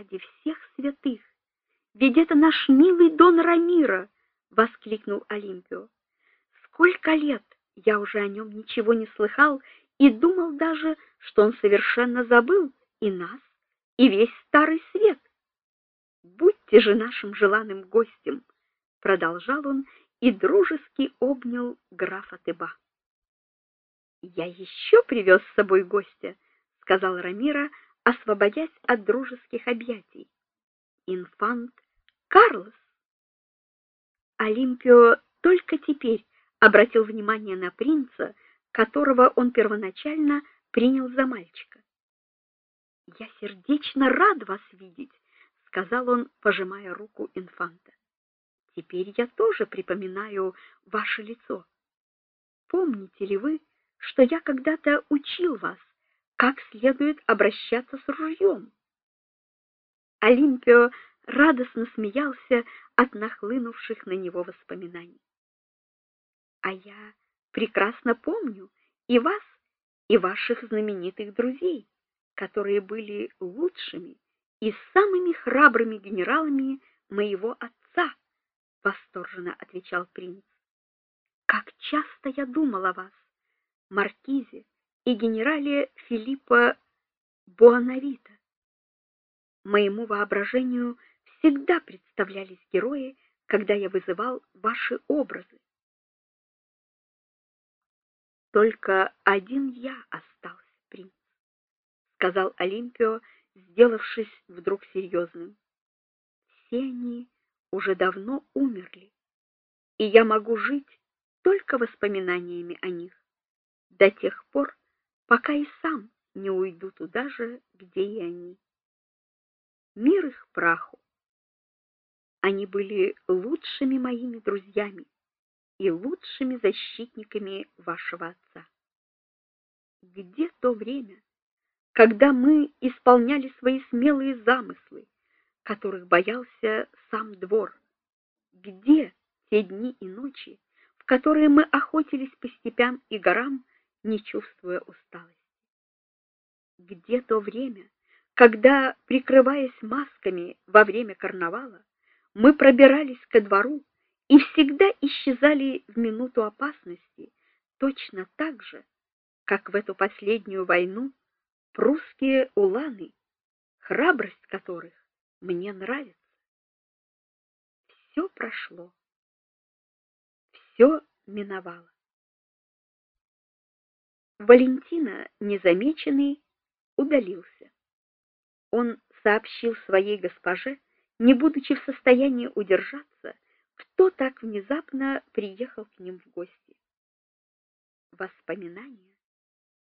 ради всех святых, ведь это наш милый Дон Рамира, воскликнул Олимпио. Сколько лет я уже о нем ничего не слыхал и думал даже, что он совершенно забыл и нас, и весь старый свет. Будьте же нашим желанным гостем, продолжал он и дружески обнял графа Теба. Я еще привез с собой гостя, сказал Рамира, освободясь от дружеских объятий. Инфант Карлос. Олимпио только теперь обратил внимание на принца, которого он первоначально принял за мальчика. Я сердечно рад вас видеть, сказал он, пожимая руку инфанта. Теперь я тоже припоминаю ваше лицо. Помните ли вы, что я когда-то учил вас, как следует обращаться с ружьем?» Олимпио радостно смеялся от нахлынувших на него воспоминаний. А я прекрасно помню и вас, и ваших знаменитых друзей, которые были лучшими и самыми храбрыми генералами моего отца, восторженно отвечал принц. Как часто я думал о вас, маркизе и генерале Филиппо Буанавита. Моему воображению всегда представлялись герои, когда я вызывал ваши образы. Только один я остался, принц, сказал Олимпио, сделавшись вдруг серьезным. Все они уже давно умерли, и я могу жить только воспоминаниями о них до тех пор, пока и сам не уйду туда же, где и они. Мир их праху. Они были лучшими моими друзьями и лучшими защитниками вашего отца. Где то время, когда мы исполняли свои смелые замыслы, которых боялся сам двор? Где те дни и ночи, в которые мы охотились по степям и горам, не чувствуя усталости? Где то время, когда, прикрываясь масками во время карнавала, мы пробирались ко двору и всегда исчезали в минуту опасности, точно так же, как в эту последнюю войну прусские уланы, храбрость которых мне нравится. Все прошло. все миновало. Валентина, незамеченный, удалился. Он сообщил своей госпоже, не будучи в состоянии удержаться, кто так внезапно приехал к ним в гости. Воспоминания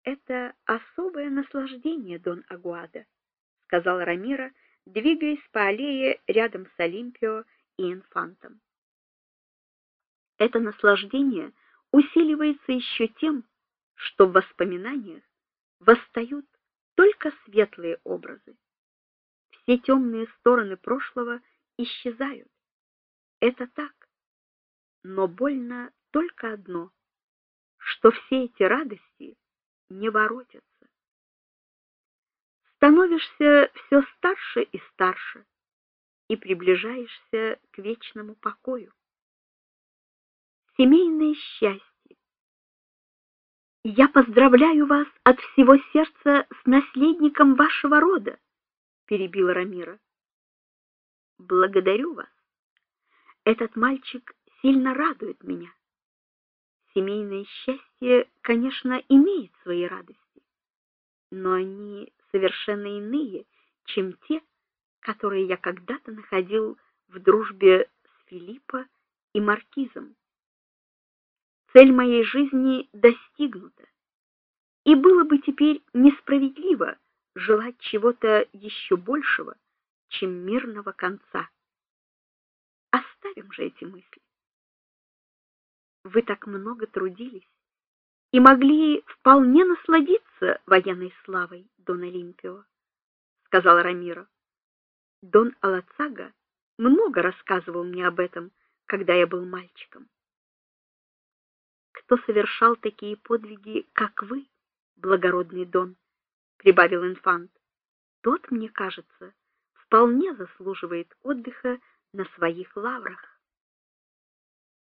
это особое наслаждение, Дон Агуада, сказал Рамира, двигаясь по аллее рядом с Олимпио и инфантом. Это наслаждение усиливается еще тем, что в воспоминаниях восстают только светлые образы. Все темные стороны прошлого исчезают. Это так. Но больно только одно, что все эти радости не воротятся. Становишься все старше и старше и приближаешься к вечному покою. Семейное счастье я поздравляю вас от всего сердца с наследником вашего рода, перебил Рамира. Благодарю вас. Этот мальчик сильно радует меня. Семейное счастье, конечно, имеет свои радости, но они совершенно иные, чем те, которые я когда-то находил в дружбе с Филиппо и маркизом. Цель моей жизни достигнута. И было бы теперь несправедливо желать чего-то еще большего, чем мирного конца. Оставим же эти мысли. Вы так много трудились и могли вполне насладиться военной славой, Дон Олимпио, сказал Рамиро. Дон Алацага много рассказывал мне об этом, когда я был мальчиком кто совершал такие подвиги, как вы, благородный Дон, прибавил инфант. Тот, мне кажется, вполне заслуживает отдыха на своих лаврах.